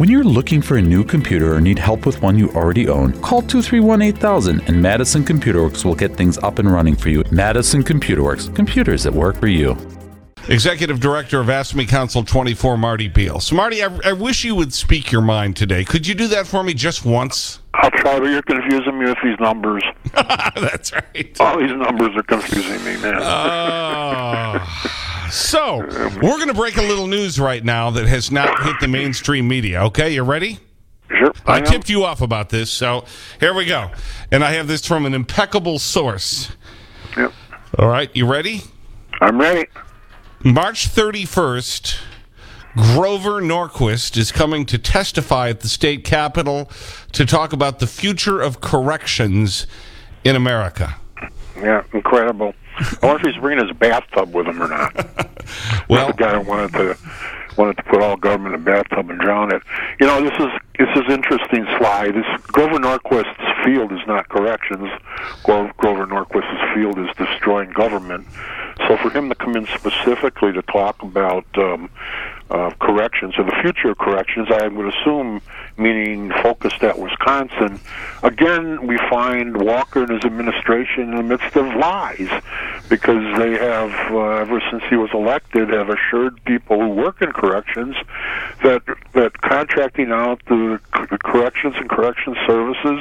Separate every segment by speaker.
Speaker 1: When you're looking for a new computer or need help with one you already own, call 231 8000 and Madison Computer Works will get things up and running for you. Madison Computer Works, computers that work for you.
Speaker 2: Executive Director of AFSCME Council 24, Marty Beil. So, Marty, I, I, wish you would speak your mind today. Could you do that for me just once?
Speaker 3: I'll try, but you're confusing me with these numbers.
Speaker 2: That's right.
Speaker 3: All these numbers are confusing me, man.
Speaker 2: Uh, so, we're going to break a little news right now that has not hit the mainstream media. Okay, you ready?
Speaker 3: Sure.
Speaker 2: I, I tipped you off about this, so here we go. And I have this from an impeccable source.
Speaker 3: Yep.
Speaker 2: All right, you ready?
Speaker 3: I'm ready.
Speaker 2: March 31st, Grover Norquist is coming to testify at the state capitol to talk about the future of corrections in America.
Speaker 3: Yeah, incredible. I wonder if he's bringing his bathtub with him or not.
Speaker 2: well,
Speaker 3: the guy that wanted to wanted to put all government in a bathtub and drown it. You know, this is this is interesting, Sly. This Grover Norquist's field is not corrections. Grover, Grover Norquist's field is destroying government. So for him to come in specifically to talk about um, uh, corrections or the future of corrections, I would assume meaning focused at Wisconsin. Again, we find Walker and his administration in the midst of lies because they have, uh, ever since he was elected, have assured people who work in corrections that that contracting out the, the corrections and correction services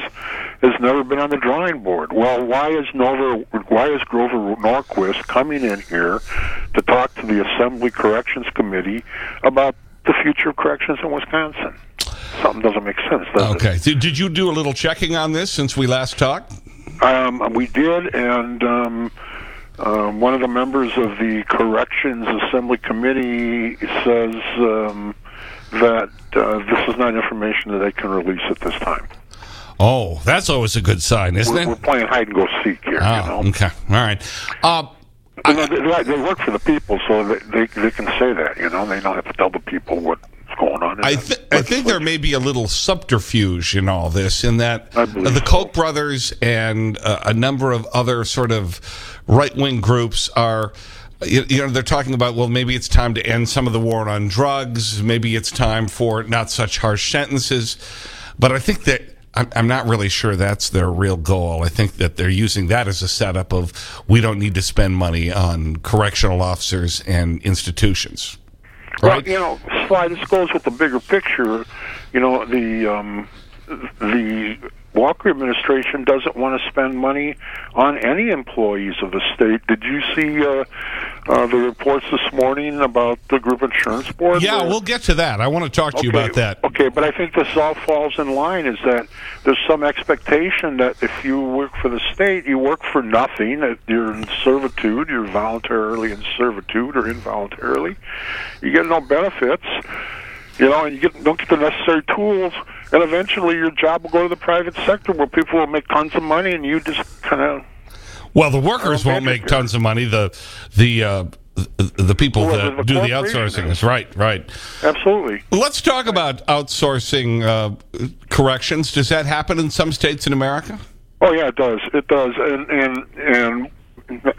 Speaker 3: has never been on the drawing board. Well, why is Nova, why is Grover Norquist coming in here to talk to the Assembly Corrections Committee about the future of corrections in Wisconsin? Something doesn't make sense, does
Speaker 2: okay.
Speaker 3: it?
Speaker 2: Did you do a little checking on this since we last talked?
Speaker 3: Um, we did, and um, um, one of the members of the Corrections Assembly Committee says um, that uh, this is not information that they can release at this time.
Speaker 2: Oh, that's always a good sign, isn't
Speaker 3: we're,
Speaker 2: it?
Speaker 3: We're playing hide and go seek here.
Speaker 2: Oh,
Speaker 3: you know?
Speaker 2: okay. All right. Uh,
Speaker 3: know, they, they, work for the people, so they, they, they can say that. You know, they don't have to tell the people what going on.
Speaker 2: I, th I think there may be a little subterfuge in all this, in that the
Speaker 3: so.
Speaker 2: Koch brothers and uh, a number of other sort of right-wing groups are you, you, know, they're talking about, well, maybe it's time to end some of the war on drugs. Maybe it's time for not such harsh sentences. But I think that I'm, I'm not really sure that's their real goal. I think that they're using that as a setup of we don't need to spend money on correctional officers and institutions. Right?
Speaker 3: Well, you know, Sly, this goes with the bigger picture. You know, the um, the Walker administration doesn't want to spend money on any employees of the state. Did you see uh, uh, the reports this morning about the group insurance board?
Speaker 2: Yeah, we'll get to that. I want to talk to
Speaker 3: okay,
Speaker 2: you about that.
Speaker 3: Okay, but I think this all falls in line is that there's some expectation that if you work for the state, you work for nothing, that you're in servitude, you're voluntarily in servitude or involuntarily. You get no benefits, you know, and you get, don't get the necessary tools and eventually your job will go to the private sector where people will make tons of money and you just kind of
Speaker 2: well the workers won't make tons of money. The the uh, the people
Speaker 3: well,
Speaker 2: that do the outsourcing is right right.
Speaker 3: Absolutely.
Speaker 2: Let's talk about outsourcing uh, corrections. Does that happen in some states in America?
Speaker 3: Oh yeah it does. It does. And and and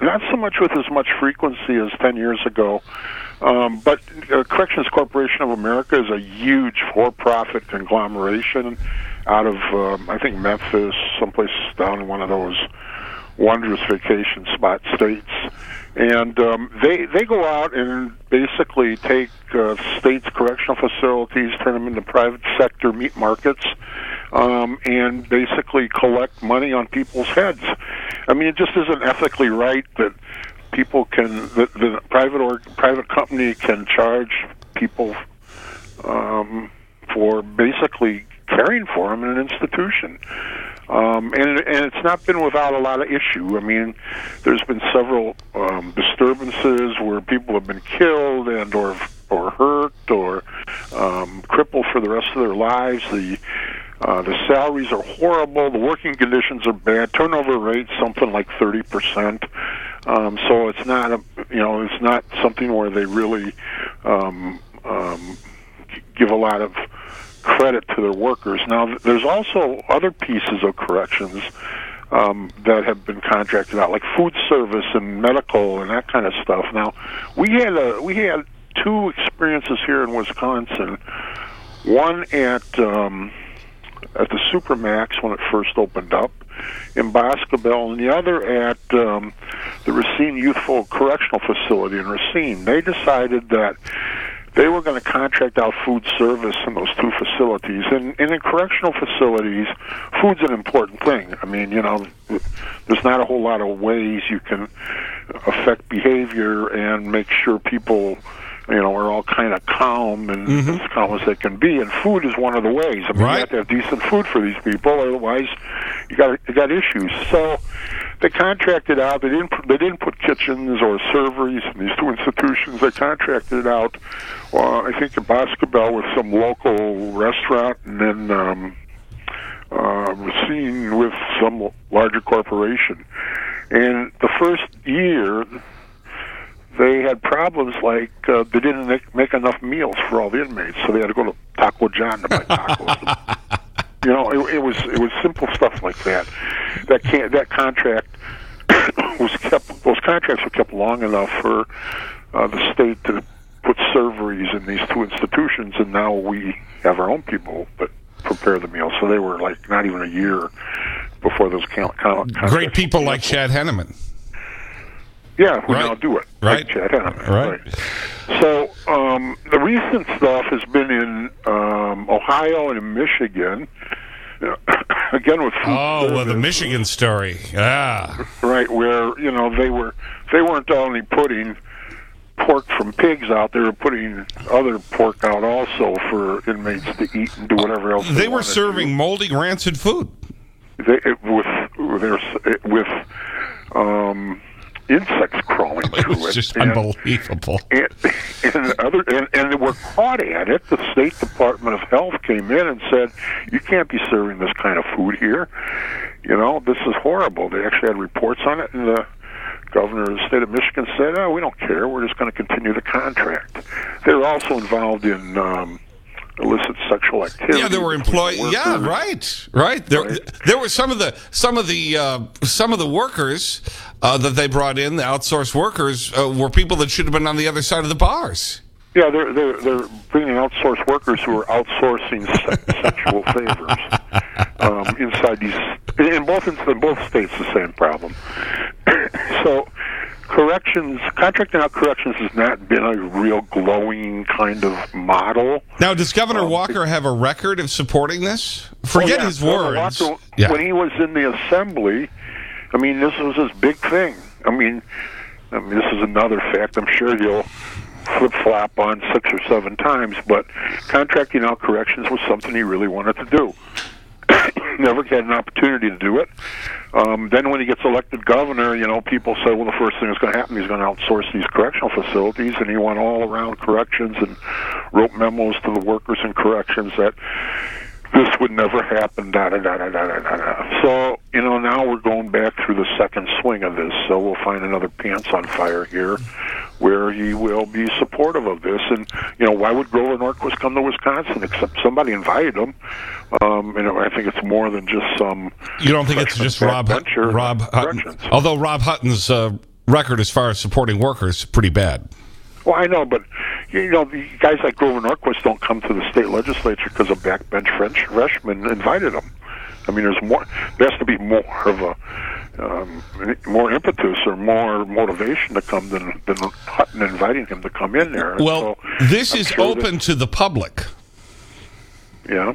Speaker 3: not so much with as much frequency as 10 years ago um, but uh, Corrections Corporation of America is a huge for-profit conglomeration out of, um, I think, Memphis, someplace down in one of those wondrous vacation spot states. And um, they they go out and basically take uh, states' correctional facilities, turn them into private sector meat markets, um, and basically collect money on people's heads. I mean, it just isn't ethically right that people can the, the private or private company can charge people um, for basically caring for them in an institution. Um, and, and it's not been without a lot of issue. I mean, there's been several um, disturbances where people have been killed and or or hurt or um, crippled for the rest of their lives. The uh, the salaries are horrible. The working conditions are bad. Turnover rate something like thirty percent. Um, so it's not a you know it's not something where they really um, um, give a lot of credit to their workers. Now there's also other pieces of corrections um, that have been contracted out, like food service and medical and that kind of stuff. Now we had a we had two experiences here in Wisconsin one at um, at the Supermax when it first opened up in Boscobel, and the other at um, the Racine Youthful Correctional Facility in Racine. They decided that they were going to contract out food service in those two facilities. And, and in correctional facilities, food's an important thing. I mean, you know, there's not a whole lot of ways you can affect behavior and make sure people you know, we're all kind of calm and
Speaker 2: Mm-hmm.
Speaker 3: as calm as they can be. And food is one of the ways. I mean,
Speaker 2: Right.
Speaker 3: you have to have decent food for these people, otherwise, you got you got issues. So they contracted out. They didn't put- they didn't put kitchens or serveries in these two institutions. They contracted it out. Well, I think in Boscobel with some local restaurant, and then. Um, uh, Racine with some larger corporation. And the first year, they had problems like uh, they didn't make, make enough meals for all the inmates, so they had to go to Taco John to buy tacos. you know, it, it was it was simple stuff like that. That can that contract was kept. Those contracts were kept long enough for uh, the state to put serveries in these two institutions, and now we have our own people that prepare the meals. So they were like not even a year before those count. count
Speaker 2: Great people like Chad Henneman.
Speaker 3: Yeah, who
Speaker 2: Right.
Speaker 3: now do it.
Speaker 2: Right.
Speaker 3: Like Chad Henneman.
Speaker 2: Right.
Speaker 3: So um, the recent stuff has been in um, Ohio and in Michigan. Again with food
Speaker 2: Oh, well, the Michigan story. Ah.
Speaker 3: right where you know they were they weren't only putting pork from pigs out, they were putting other pork out also for inmates to eat and do whatever else. They,
Speaker 2: They were serving moldy, rancid food.
Speaker 3: they, it, with their with um, insects crawling
Speaker 2: It
Speaker 3: through
Speaker 2: was just
Speaker 3: and-
Speaker 2: unbelievable.
Speaker 3: and, and other and, and they were caught at it. The State Department of Health came in and said, "You can't be serving this kind of food here. You know, this is horrible." They actually had reports on it, and the governor of the state of Michigan said, "Oh, we don't care. We're just going to continue the contract." They were also involved in um, illicit sexual activity.
Speaker 2: Yeah, there were
Speaker 3: between the
Speaker 2: employees. Yeah, right, right. There,
Speaker 3: Right.
Speaker 2: there were some of the some of the uh, some of the workers uh, that they brought in, the outsourced workers, uh, were people that should have been on the other side of the bars.
Speaker 3: Yeah, they're they're they're bringing outsourced workers who are outsourcing se- sexual favors um, inside these. In both in both states, the same problem. so, corrections contracting out corrections has not been a real glowing kind of model.
Speaker 2: Now, does Governor um, Walker have a record of supporting this? Forget
Speaker 3: Oh, yeah,
Speaker 2: his words.
Speaker 3: Walker,
Speaker 2: Yeah.
Speaker 3: When he was in the assembly, I mean, this was his big thing. I mean, I mean, this is another fact. I'm sure you'll flip flop on six or seven times, but contracting out corrections was something he really wanted to do. Never had an opportunity to do it. Um, then when he gets elected governor, you know, people say, well, the first thing that's going to happen, he's going to outsource these correctional facilities, and he went all around corrections and wrote memos to the workers in corrections that this would never happen, da da da da da da da. So, you know, now we're going back through the second swing of this, so we'll find another pants on fire here where he will be supportive of this. And, you know, why would Grover Norquist come to Wisconsin except somebody invited him? Um, you know, I think it's more than just some.
Speaker 2: You don't think it's just Rob
Speaker 3: backbencher
Speaker 2: Rob Hutton? Although Rob Hutton's uh, record as far as supporting workers is pretty bad.
Speaker 3: Well, I know, but you know, the guys like Grover Norquist don't come to the state legislature because a backbench French freshman invited them. I mean, there's more. There has to be more of a um, more impetus or more motivation to come than than Hutton inviting him to come in there. And
Speaker 2: Well,
Speaker 3: so
Speaker 2: this
Speaker 3: I'm
Speaker 2: is
Speaker 3: sure
Speaker 2: open to the public.
Speaker 3: yeah.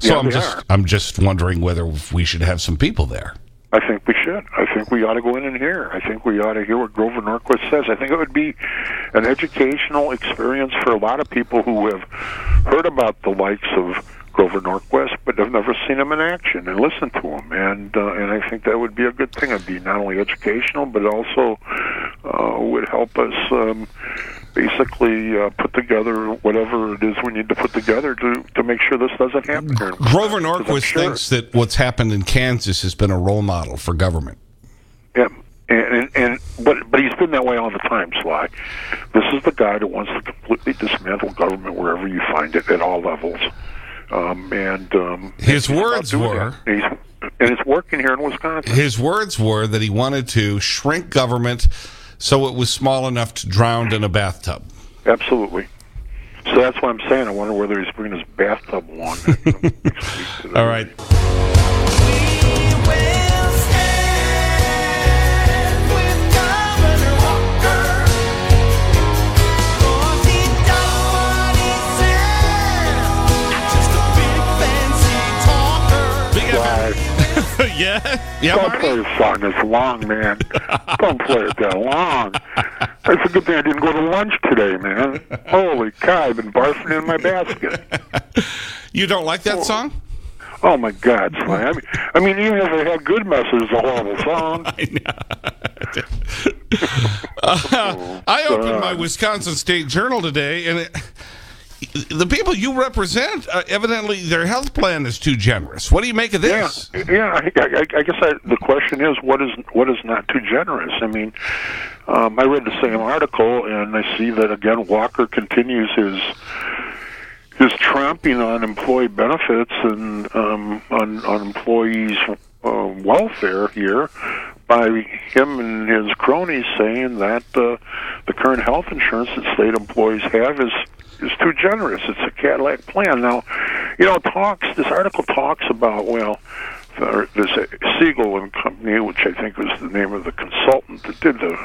Speaker 2: So
Speaker 3: Yeah,
Speaker 2: I'm just
Speaker 3: are.
Speaker 2: I'm just wondering whether we should have some people there.
Speaker 3: I think we should. I think we ought to go in and hear. I think we ought to hear what Grover Norquist says. I think it would be an educational experience for a lot of people who have heard about the likes of Grover Norquist, but I've never seen him in action and listened to him. And uh, and I think that would be a good thing. It'd be not only educational, but also uh, would help us. Um, Basically, uh, put together whatever it is we need to put together to to make sure this doesn't happen here.
Speaker 2: Grover
Speaker 3: Wisconsin, 'cause I'm
Speaker 2: Norquist
Speaker 3: sure-
Speaker 2: thinks that what's happened in Kansas has been a role model for government.
Speaker 3: Yeah, and, and and but but he's been that way all the time, Sly. This is the guy that wants to completely dismantle government wherever you find it at all levels. Um, and um,
Speaker 2: His words were-
Speaker 3: He's, and it's working here in Wisconsin.
Speaker 2: His words were that he wanted to shrink government so it was small enough to drown in a bathtub.
Speaker 3: Absolutely. So that's what I'm saying. I wonder whether he's bringing his bathtub along.
Speaker 2: All right. Yeah, yeah.
Speaker 3: Don't play a song that's long, man. Don't play it that long. It's a good thing I didn't go to lunch today, man. Holy cow, I've been barfing in my basket.
Speaker 2: You don't like that song?
Speaker 3: Oh my God, Sly. I mean, I mean, even if it had good messages, it's a horrible song.
Speaker 2: i Uh, I opened my Wisconsin State Journal today, and it, the people you represent, uh, evidently their health plan is too generous. What do you make of
Speaker 3: Yeah,
Speaker 2: this?
Speaker 3: yeah. I, I, I guess I, the question is, what is what is not too generous? I mean, um, I read the same article, and I see that again. Walker continues his his tramping on employee benefits and um, on on employees' uh, welfare here by him and his cronies saying that uh, the current health insurance that state employees have is is too generous. It's a Cadillac plan. Now, you know, talks. This article talks about well, there's Segal and Company, which I think was the name of the consultant that did the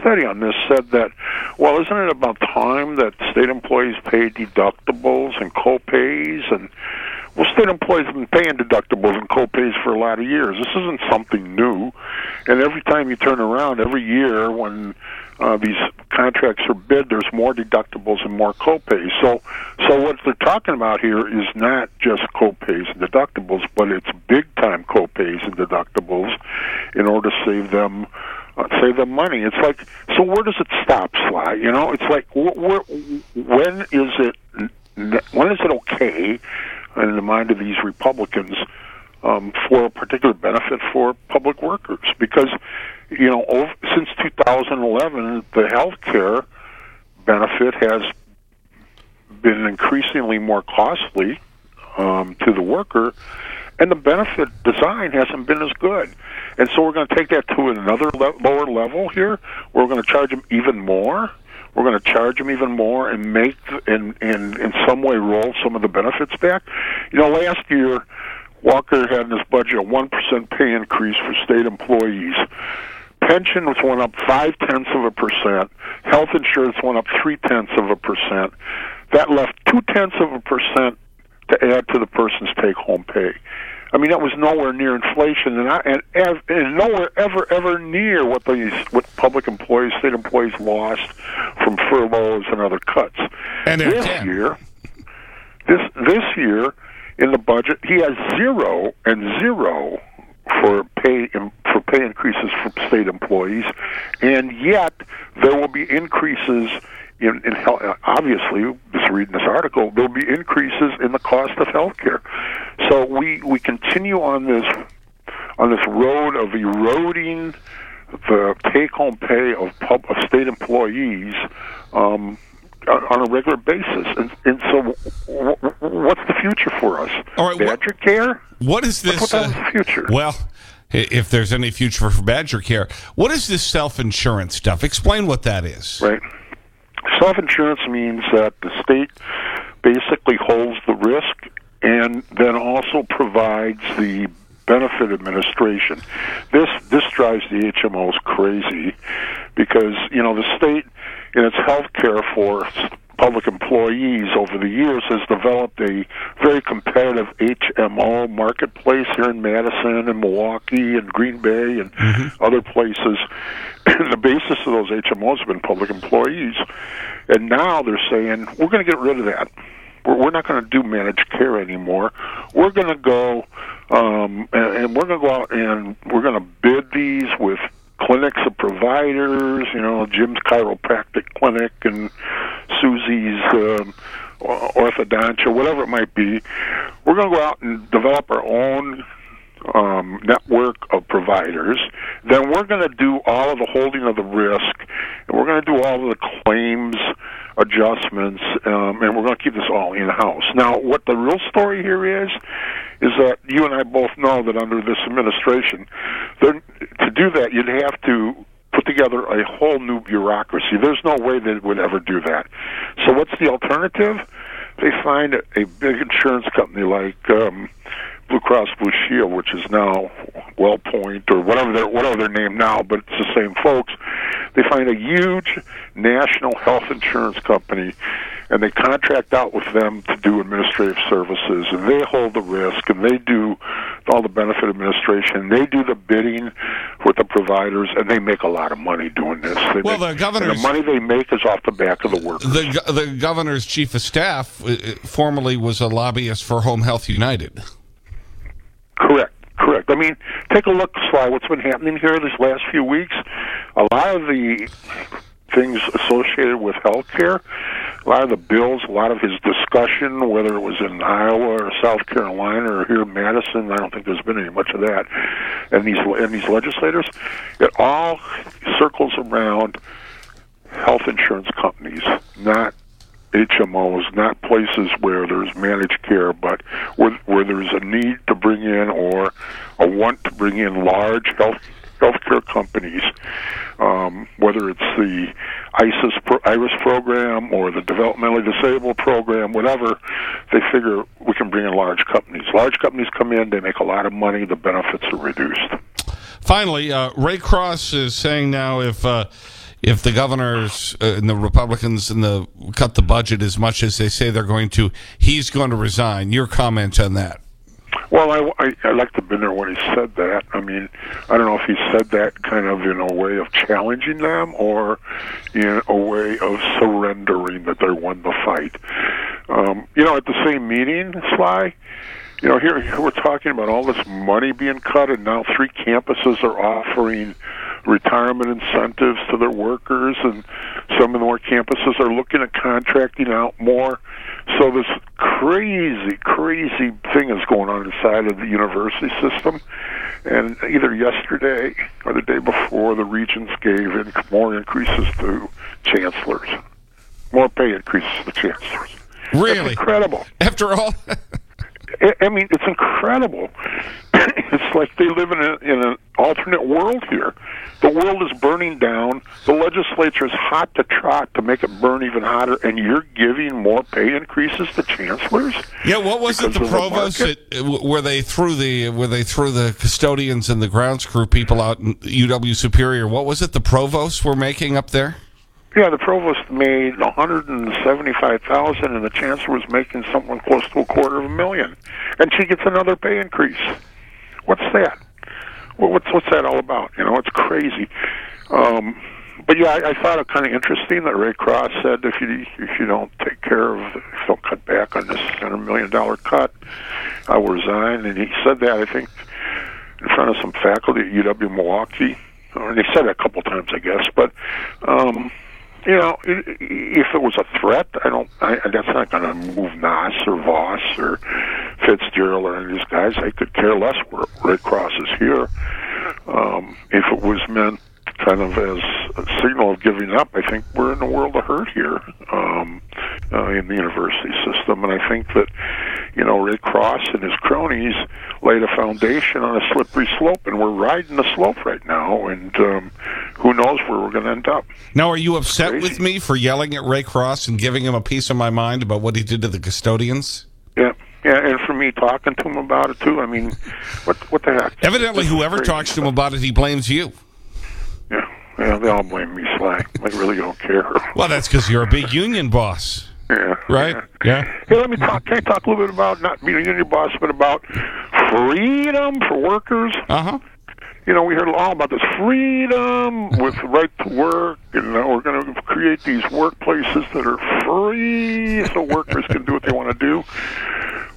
Speaker 3: study on this, said that well, isn't it about time that state employees pay deductibles and co-pays and well, state employees have been paying deductibles and co-pays for a lot of years. This isn't something new, and every time you turn around, every year when uh, these contracts are bid, there's more deductibles and more co-pays. So, so what they're talking about here is not just co-pays and deductibles, but it's big-time co-pays and deductibles in order to save them. Uh, save them money. It's like, so where does it stop, Sly? You know, it's like, wh- where, when is it, when is it okay in the mind of these Republicans um, for a particular benefit for public workers? Because, you know, over, since 2011, the health care benefit has been increasingly more costly um, to the worker, and the benefit design hasn't been as good. And so we're going to take that to another le- lower level here. We're going to charge them even more. We're going to charge them even more and make and and in some way roll some of the benefits back. You know, last year Walker had in his budget a one percent pay increase for state employees. Pensions went up five tenths of a percent. Health insurance went up three tenths of a percent. That left two tenths of a percent to add to the person's take home pay. I mean, that was nowhere near inflation, and I, and, ev- and nowhere ever ever near what these what public employees, state employees lost from furloughs and other cuts.
Speaker 2: And
Speaker 3: this
Speaker 2: 10.
Speaker 3: year, this this year in the budget, he has zero and zero for pay for pay increases for state employees, and yet there will be increases in, in health. Obviously, just reading this article, there will be increases in the cost of health care. So we we continue on this on this road of eroding the take-home pay of pub, of state employees. Um, on a regular basis, and, and so w- w- what's the future for us?
Speaker 2: All right, what-
Speaker 3: Badger care?
Speaker 2: What is this?
Speaker 3: What the future?
Speaker 2: Well, if there's any future for Badger Care, what is this self-insurance stuff? Explain what that is.
Speaker 3: Right. Self insurance means that the state basically holds the risk and then also provides the benefit administration. This this drives the HMOs crazy because you know the state in its health care for public employees over the years has developed a very competitive HMO marketplace here in Madison and Milwaukee and Green Bay and other places. And the basis of those HMOs have been public employees. And now they're saying, we're going to get rid of that. We're, we're not going to do managed care anymore. We're going to go, um, and, and we're going to go out and we're going to bid these with clinics of providers, you know, Jim's chiropractic clinic and Susie's or- orthodontia, whatever it might be. We're going to go out and develop our own um, network of providers. Then we're going to do all of the holding of the risk, and we're going to do all of the claims adjustments, um, and we're going to keep this all in house. Now, what the real story here is, is that you and I both know that under this administration, to do that, you'd have to put together a whole new bureaucracy. There's no way they would ever do that. So what's the alternative? They find a, big insurance company like um, Blue Cross Blue Shield, which is now WellPoint or whatever their whatever their name now, but it's the same folks. They find a huge national health insurance company, and they contract out with them to do administrative services, and they hold the risk, and they do all the benefit administration. They do the bidding with the providers, and they make a lot of money doing this. They
Speaker 2: well,
Speaker 3: make,
Speaker 2: the governor's
Speaker 3: the money they make is off the back of the workers.
Speaker 2: The the governor's chief of staff uh, formerly was a lobbyist for Home Health United.
Speaker 3: Correct. Correct. I mean, take a look, Sly, what's been happening here these last few weeks. A lot of the things associated with health care, a lot of the bills, a lot of his discussion, whether it was in Iowa or South Carolina or here in Madison, I don't think there's been any much of that. And these and these legislators, it all circles around health insurance companies, not HMOs, not places where there's managed care, but where, where there's a need to bring in or a want to bring in large health healthcare companies, um, whether it's the ISIS pro, IRIS program or the developmentally disabled program, whatever. They figure we can bring in large companies. Large companies come in, they make a lot of money, the benefits are reduced.
Speaker 2: Finally, uh, Ray Cross is saying now if. Uh, if the governors uh, and the Republicans and the cut the budget as much as they say they're going to, he's going to resign. Your comment on that?
Speaker 3: Well, I, I, I liked to been there when he said that. I mean, I don't know if he said that kind of in a way of challenging them or in a way of surrendering that they won the fight. Um, you know, at the same meeting, Sly, you know, here, here we're talking about all this money being cut, and now three campuses are offering retirement incentives to their workers, and some of the more campuses are looking at contracting out more. So this crazy, crazy thing is going on inside of the university system. And either yesterday or the day before, the regents gave in more increases to chancellors, more pay increases to chancellors.
Speaker 2: Really?
Speaker 3: That's incredible.
Speaker 2: After all?
Speaker 3: I mean, it's incredible. it's like they live in, a, in an alternate world here. The world is burning down. The legislature is hot to trot to make it burn even hotter, and you're giving more pay increases to chancellors.
Speaker 2: Yeah, what was it? The provost that, uh, where they threw the where they threw the custodians and the grounds crew people out in UW Superior. What was it? The provosts were making up there.
Speaker 3: Yeah, the provost made one hundred and seventy-five thousand, and the chancellor was making something close to a quarter of a million, and she gets another pay increase. What's that? What's what's that all about? You know, it's crazy. Um, but yeah, I, I thought it kind of interesting that Ray Cross said if you if you don't take care of, if you don't cut back on this hundred million dollar cut, I will resign. And he said that I think in front of some faculty at UW Milwaukee, and he said it a couple times, I guess. But um, you know, if it was a threat, I don't. I, that's not going to move Nass or Vos or Fitzgerald or any of these guys. I could care less where Red Cross is here. Um, if it was meant kind of as a signal of giving up, I think we're in a world of hurt here um, uh, in the university system, and I think that you know Red Cross and his cronies laid a foundation on a slippery slope, and we're riding the slope right now, and um, who knows where we're going to end up.
Speaker 2: Now, are you upset with me for yelling at Ray Cross and giving him a piece of my mind about what he did to the custodians?
Speaker 3: Yeah. Yeah, and for me talking to him about it, too. I mean, what what the heck?
Speaker 2: Evidently, whoever talks to him about it, he blames you.
Speaker 3: Yeah, yeah, they all blame me, Sly. I really don't care.
Speaker 2: Well, that's because you're a big union boss.
Speaker 3: Yeah.
Speaker 2: Right?
Speaker 3: Yeah. yeah. Hey, let me talk. Can I talk a little bit about not being a union boss, but about freedom for workers?
Speaker 2: Uh-huh
Speaker 3: you know, we heard all about this freedom with right to work, and uh, we're going to create these workplaces that are free so workers can do what they want to do.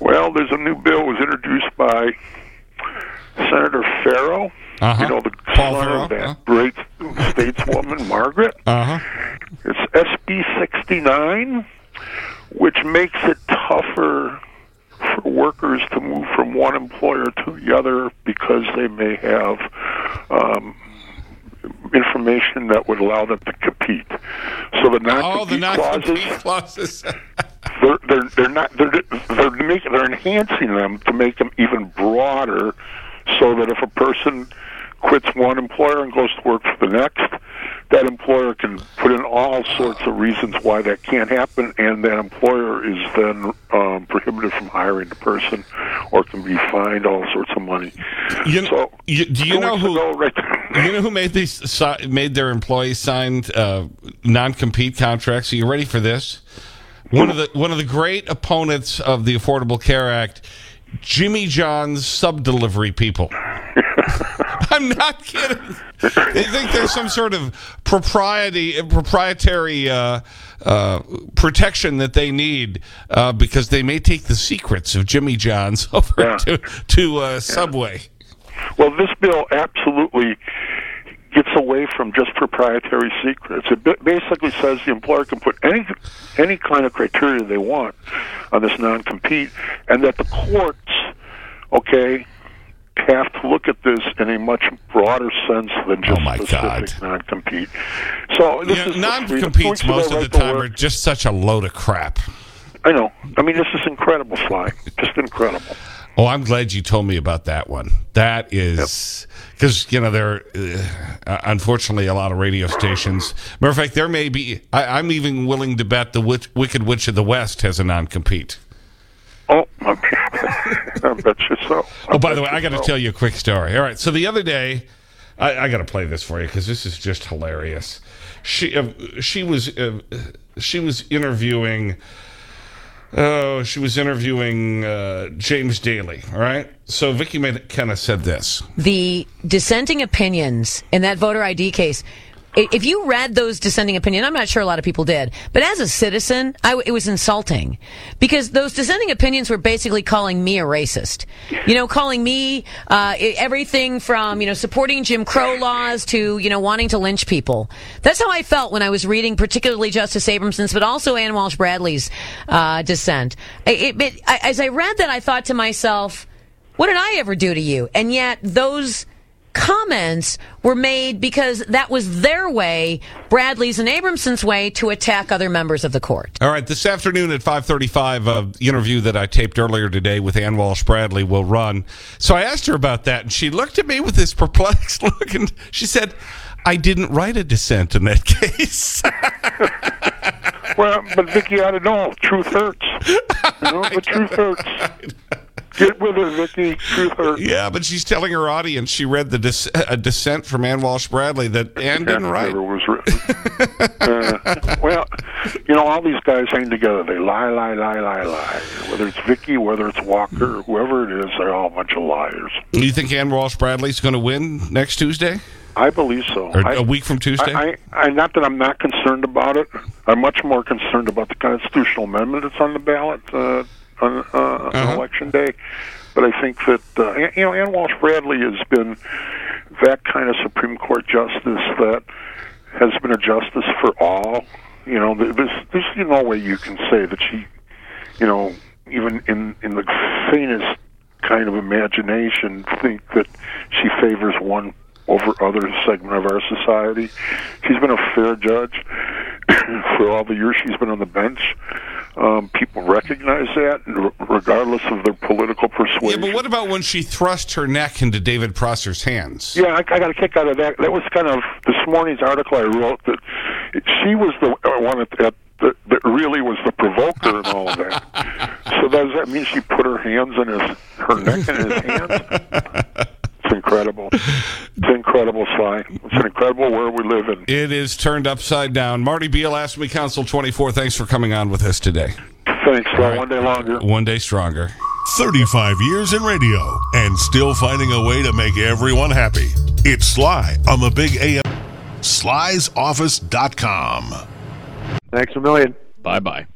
Speaker 3: Well, there's a new bill was introduced by Senator Farrow.
Speaker 2: Uh -huh.
Speaker 3: You know, the
Speaker 2: Paul
Speaker 3: son
Speaker 2: Farrow,
Speaker 3: of that
Speaker 2: yeah.
Speaker 3: great stateswoman, Margaret.
Speaker 2: Uh-huh.
Speaker 3: It's SB 69, which makes it tougher for workers to move from one employer to the other because they may have um, information that would allow them to compete. So the
Speaker 2: Oh, the
Speaker 3: non-compete
Speaker 2: non-compete
Speaker 3: clauses,
Speaker 2: clauses.
Speaker 3: they're, they're, they're not they're they're making they're enhancing them to make them even broader, so that if a person quits one employer and goes to work for the next, that employer can put in all sorts of reasons why that can't happen, and that employer is then um, prohibited from hiring the person or can be fined all sorts of money.
Speaker 2: You,
Speaker 3: So,
Speaker 2: you, do you know who?
Speaker 3: right
Speaker 2: You know who made these made their employees sign uh, non-compete contracts? Are you ready for this? One of the one of the great opponents of the Affordable Care Act, Jimmy John's sub delivery people. I'm not kidding. They think there's some sort of propriety, proprietary uh, uh, protection that they need uh, because they may take the secrets of Jimmy John's over
Speaker 3: Yeah.
Speaker 2: to to uh, Subway.
Speaker 3: Well, this bill absolutely gets away from just proprietary secrets. It ba- basically says the employer can put any any kind of criteria they want on this non-compete, and that the courts, okay, have to look at this in a much broader sense than oh, just
Speaker 2: Oh, my
Speaker 3: specific
Speaker 2: God.
Speaker 3: non-compete. So this
Speaker 2: You know, non-competes most of the time are just such a load of crap.
Speaker 3: I know. I mean, this is incredible, Sly. Just incredible.
Speaker 2: Oh, I'm glad you told me about that one. That is because you know there, uh, unfortunately, a lot of radio stations. Matter of fact, there may be. I, I'm even willing to bet the Witch, Wicked Witch of the West has a non-compete.
Speaker 3: Oh, I bet you so.
Speaker 2: Oh, by the way, I got to tell you a quick story. All right, so the other day, I, I got to play this for you because this is just hilarious. She uh, she was uh, she was interviewing. Oh, she was interviewing uh, James Daly. All right, so Vicki McKenna said this.
Speaker 4: the dissenting opinions in that voter ID case. If you read those dissenting opinions, I'm not sure a lot of people did, but as a citizen, I it was insulting because those dissenting opinions were basically calling me a racist. You know, calling me uh, everything from you know supporting Jim Crow laws to you know wanting to lynch people. That's how I felt when I was reading, particularly Justice Abramson's, but also Ann Walsh Bradley's uh, dissent. It, it, I, as I read that, I thought to myself. What did I ever do to you? And yet those comments were made because that was their way, Bradley's and Abramson's way, to attack other members of the court.
Speaker 2: All right, this afternoon at 5:35, uh, the interview that I taped earlier today with Ann Walsh Bradley will run. So I asked her about that, and she looked at me with this perplexed look, and she said, "I didn't write a dissent in that case."
Speaker 3: Well, but Vicki ought to know. Truth hurts. You know, the truth hurts. Get with it, Vicki. Truth
Speaker 2: yeah, but she's telling her audience she read the dis- a dissent from Ann Walsh Bradley that Ann didn't write.
Speaker 3: was written. uh, well, you know, all these guys hang together. They lie, lie, lie, lie, lie. Whether it's Vicki, whether it's Walker, whoever it is, they're all a bunch of liars.
Speaker 2: Do you think Ann Walsh Bradley's going to win next Tuesday
Speaker 3: I believe so. I-
Speaker 2: a week from Tuesday?
Speaker 3: I, I, I, not that I'm not concerned about it. I'm much more concerned about the constitutional amendment that's on the ballot uh, on, uh, on
Speaker 2: Uh-huh.
Speaker 3: election day. But I think that uh, you know Ann Walsh Bradley has been that kind of Supreme Court justice that has been a justice for all. You know, th- there's there's no way you can say that she, you know, even in in the faintest kind of imagination, think that she favors one over other segment of our society. She's been a fair judge for all the years she's been on the bench. Um, people recognize that, regardless of their political persuasion.
Speaker 2: yeah, but what about when she thrust her neck into David Prosser's hands?
Speaker 3: Yeah, I, I got a kick out of that. That was kind of this morning's article I wrote that she was the uh, one at, at that, that really was the provoker and all of that. so does that mean she put her hands in his her neck in his hands? It's incredible. It's incredible, Sly. It's an incredible world we live in.
Speaker 2: It is turned upside down. Marty Beil asked me Council 24. Thanks for coming on with us today.
Speaker 3: Thanks, Sly. One day longer.
Speaker 2: One day stronger.
Speaker 5: 35 years in radio and still finding a way to make everyone happy. It's Sly on the Big AM. Sly'sOffice.com.
Speaker 6: Thanks a million.
Speaker 7: Bye bye.